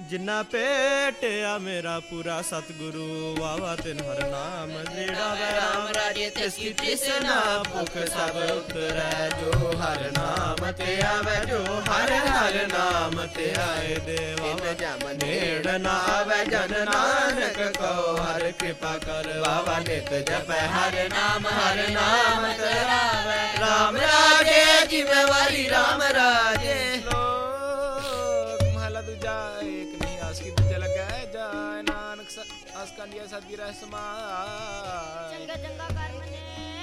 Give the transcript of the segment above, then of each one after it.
ਜਿੰਨਾ ਪੇਟਿਆ ਮੇਰਾ ਪੂਰਾ ਸਤਿਗੁਰੂ ਵਾਵਾ ਤਿਨ ਹਰ ਨਾਮ ਜਿਹੜਾ ਵੈ ਰਾਮ ਰਾਜੇ ਤਿਸ ਕੀ ਤ੍ਰਿਸ਼ਨਾ ਭੁਖ ਸਭ ਉਤਰੈ। ਜੋ ਹਰ ਨਾਮ ਤੇ ਆਵੈ ਜੋ ਹਰ ਹਰ ਨਾਮ ਤੇ ਆਏ ਦੇਵਾ। ਨੇੜ ਨਾ ਆਵੈ ਜਨ ਨਾਨਕ ਕੋ ਹਰ ਕਿਰਪਾ ਕਰ। ਵਾਵਾ ਨਿਤ ਜਪੈ ਹਰ ਨਾਮ ਹਰ ਨਾਮ ਤਰਾਵੈ ਰਾਮ ਰਾਜੇ ਜਿਵੇਂ ਵਾਰੀ ਰਾਮ ਰਾਜੇ ਸਤਿਗੁਰ ਸਮਾਏ ਚੰਗਾ ਚੰਗਾ ਕਰ ਮਨੇ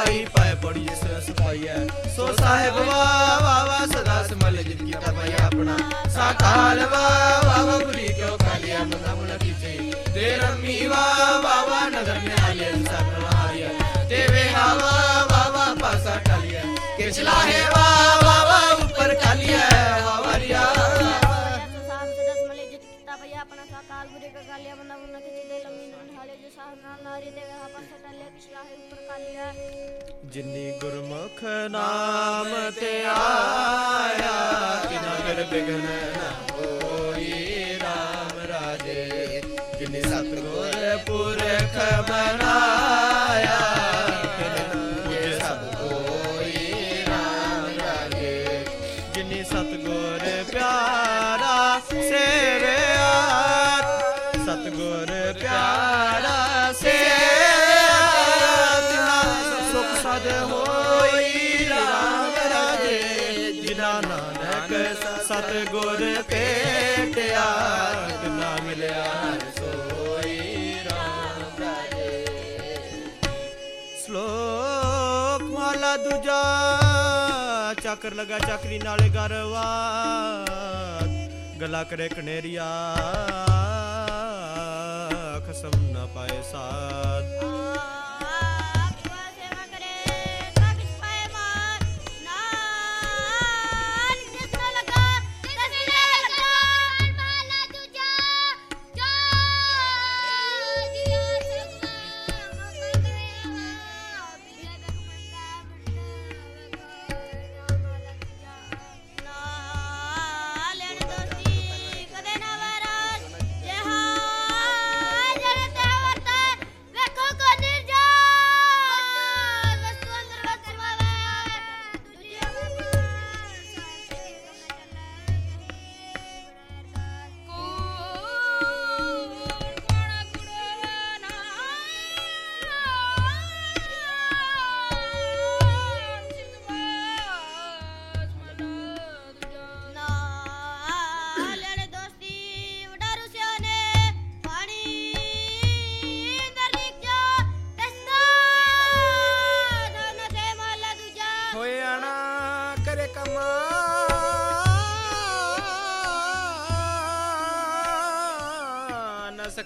ਥਾਇ ਲਕਾਈ ਪਾਏ ਬੜੀ ਜਿਸ ਸਫਾਈਐ ਸੋ ਸਾਹਿਬ ਵਾ ਵਾ ਵਾ ਸਦਾ ਸਮਲ ਜਿਨ ਕੀਤਾ ਭਾਈ ਆਪਣਾ ਸਾਕਾਲ ਵਾ ਵਾ ਵਾ ਗੁਰੀ ਕਿਉ ਕਾਲਿਆ ਮੰਦਾ ਮੁਲਾ ਕੀਤੇ ਦੇ ਰਮੀ ਵਾ ਵਾ ਵਾ ਨਦਰ ਮੇ ਆਲੇ ਸਭ ਤੇ ਵੇ ਹਵਾ ਵਾ ਵਾ ਪਾਸਾ ਟਾਲਿਆ ਕਿ ਚਲਾਹੇ ਵਾ ਵਾ ਵਾ ਉੱਪਰ ਕਾਲਿਆ ਹਵਰਿਆ ਆਪਣਾ ਸਾਕਾਲ ਬੁਰੇ ਕਾ ਕਾਲਿਆ ਬੰਦਾ ਬੰਦਾ ਕੇ ਚਿਲੇ ਲੰਮੀ ਨਾਲ ਹਾਲੇ ਜੋ ਸਾਹ ਨਾਲ ਨਾਰੀ ਦੇਵੇ ਹਾ ਪਾਸਾ ਟੱਲਿਆ ਪਿਛਲਾ ਹੈ ਉੱਪਰ ਕਾਲਿਆ ਜਿਨੀ ਗੁਰਮੁਖ ਨਾਮ ਤੇ ਆਇਆ ਤਿਨਾ ਫਿਰ ਬਿਗਨ ਨਾ ਹੋਈ RAM ਰਾਜੇ। ਜਿਨੀ ਸਤਗੁਰ ਪੁਰਖ ਮਨਾਇਆ ਤਿਨ ਸਭ ਕੋਈ RAM ਰਾਜੇ। ਜਿਨੀ ਸਤਗੁਰ ਪਿਆਰਾ ਸੇਵਿਆ, ਸਤਗੁਰ ਪਿਆਰਾ ਰਾਜੇ ਜਿਨਾ ਨਾਨਕ ਸਤਗੁਰ ਭੇਟਿਆ ਤਿਨਾ ਮਿਲਿਆ ਸੋਈ ਰਾਮ ਰਾਜੇ ਸ਼ਲੋਕ ਮਾਲਾ ਦੂਜਾ, ਚੱਕਰ ਲਗਾ ਚੱਕਰੀ ਨਾਲੇ ਗਰਵਾ ਗਲਾ ਕਰੇ ਕਨੇਰੀਆ, ਖਸਮ ਨਾ ਪਾਏ ਸਾਧ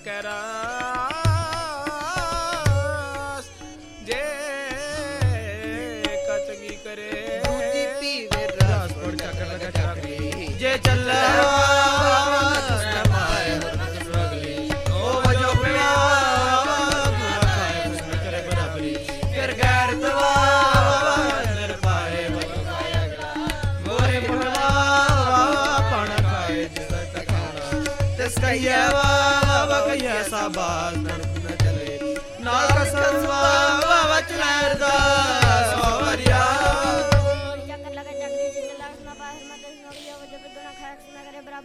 करा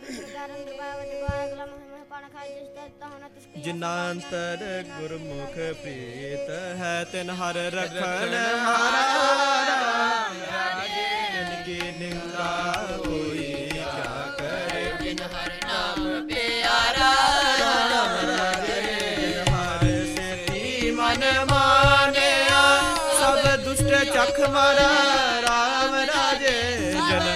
ਸਰਕਾਰ ਅੰਦਰ ਪਾਇਆ ਵਜੇ ਕੋ ਅਗਲਾ ਮਹਿ ਪਾਣਾ ਖਾਏ ਜਿਸ ਤਾ ਹੋਣਾ ਤਿਸ ਕੀ ਜਿਨਾ ਅੰਤਰ ਗੁਰਮੁਖ ਪ੍ਰੀਤ ਹੈ ਤਿਨ ਹਰ ਰਖਣ ਹਾਰਾ। ਮਨ ਮਾਨਿਆ ਸਭ ਦੁਸ਼ਟ ਚੱਖ ਮਾਰਾ ਰਾਮ ਰਾਜੇ। ਜਨ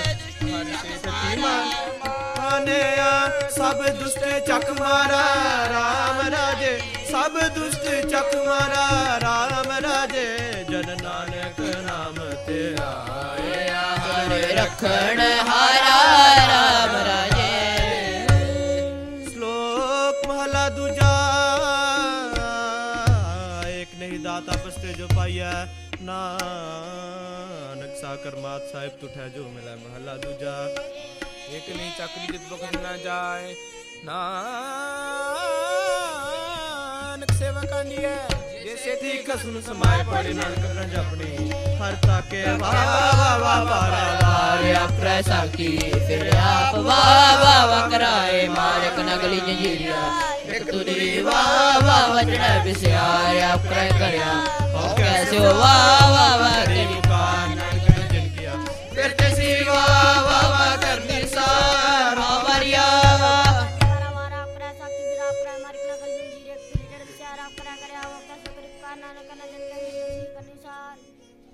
ਮਾਨਿਆ ਸਭ ਦੁਸ਼ਟ ਚੱਖ ਮਾਰਾ ਰਾਮ ਰਾਜੇ। ਸਭ ਦੁਸ਼ਟ ਚੱਖ ਮਾਰਾ ਰਾਮ ਰਾਜੇ। ਜਨ ਨਾਨਕ ਨਾਮ ਤੇ ਆਇਆ। ਹਰ ਰਖਣ ਹਾਰ ਨਾਨਕ ਸਾਕਰ ਸਾਹਿਬ ਤੁਠੈ ਜੋ ਮਿਲੈ ਮਹਲਾ ਦੂਜਾ ਇੱਕ ਨਹੀਂ ਚੱਕਰੀ ਜਿਤ ਬਖਸ਼ ਨਾ ਜਾਏ ਨਾਨਕ ਸੇਵਾ ਕਾਂਡੀਐ ਜੇ ਸੇਤੀ ਕਸਮ ਸਮਾਏ ਪੜੇ ਨਾਨਕ ਰੰਜ ਆਪਣੀ ਹਰ ਤਾਕੇ ਵਾ ਵਾ ਵਾ ਵਾਰਾ ਵਾਰਿਆ ਪ੍ਰੈ ਫਿਰ ਆਪ ਵਾ ਵਾ ਵਾ ਕਰਾਏ ਮਾਲਕ ਨਗਲੀ ਜੰਜੀਰੀਆ ਇੱਕ ਤੁਰੀ ਵਾ ਵਾ ਵਜਣਾ ਵਿਸਿਆਰਿਆ ਪ੍ਰੈ ਕਰਿਆ ਹੋ ਕੈਸੇ ਵਾ paternal.